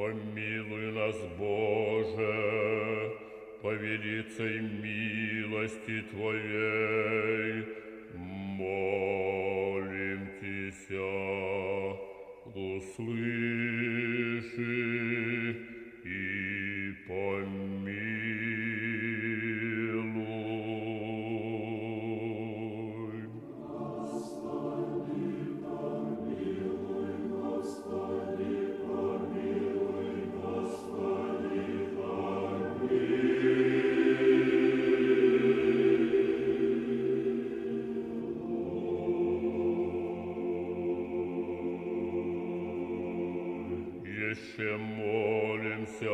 Помилуй нас, Боже, по милости Твоей, молим Тися, молимся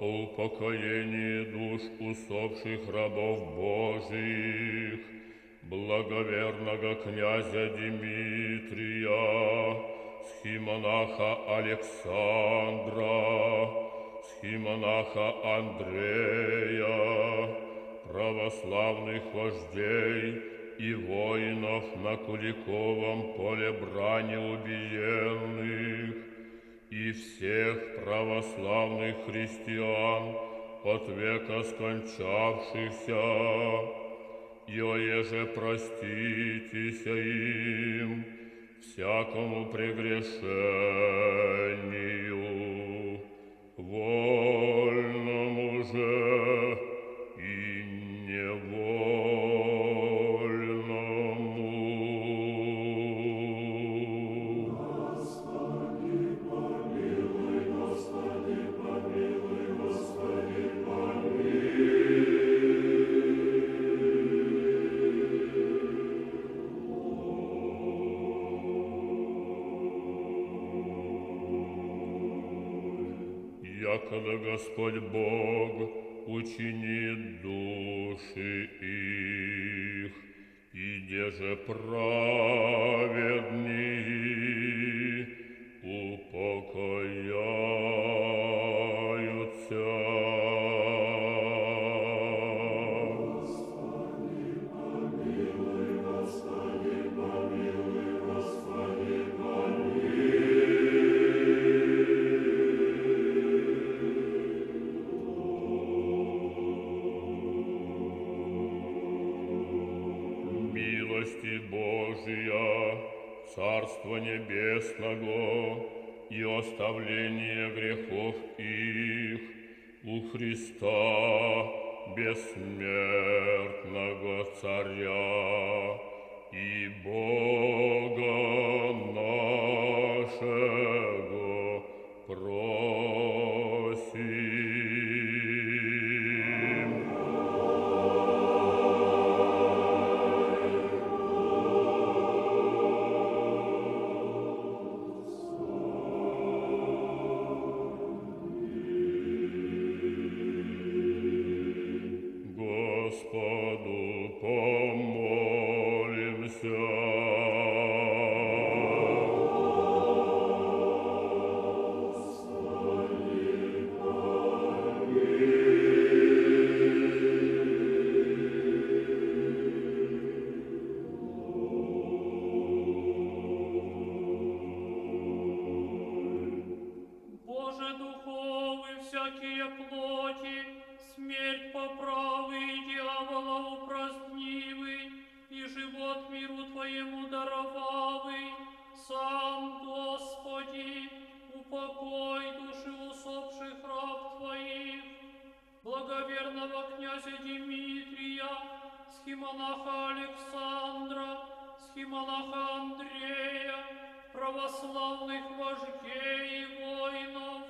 о упокоении душ усопших рабов Божьих, благоверного князя Дмитрия, схимонаха Александра, схимонаха Андрея, православных вождей и воинов на Куликовом поле брани убиенных, и всех православных христиан от века скончавшихся, и оеже проститеся им всякому прегрешению, вольному Якогда Господь Бог учинит души их, и где же праведнее Царство Небесного и оставление грехов их у Христа, бессмертного Царя. И Бога князя Дмитрия, схимонаха Александра, схимонаха Андрея, православных вождей и воинов,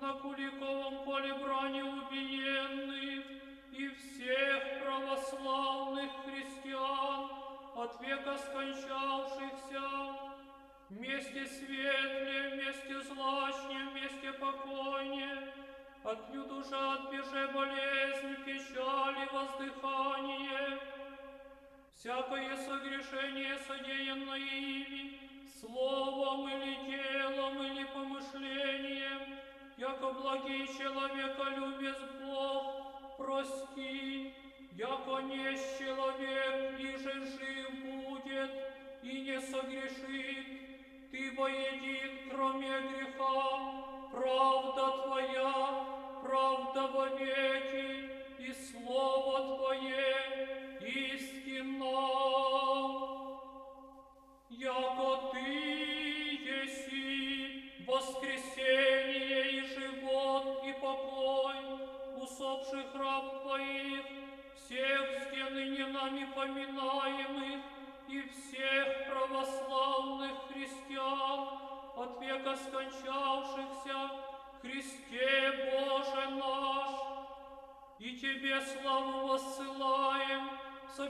на Куликовом поле брани убиенных, и всех православных христиан, от века скончавшихся, вместе светле, вместе злачне, вместе покойне, отнюдь уже отбеже болезнь, печаль и воздыхание, всякое согрешение, содеянное ими, словом или делом или помышлением, яко благий человеколюбец Бог, прости, яко не человек, иже жив будет и не согрешит, ты воедин, кроме греха, прав во веки, и Слово Твое истинно. Яко Ты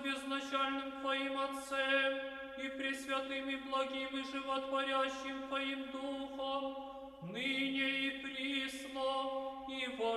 безначальным Твоим Отцем и пресвятым и благим и животворящим Твоим Духом, ныне и присно и во.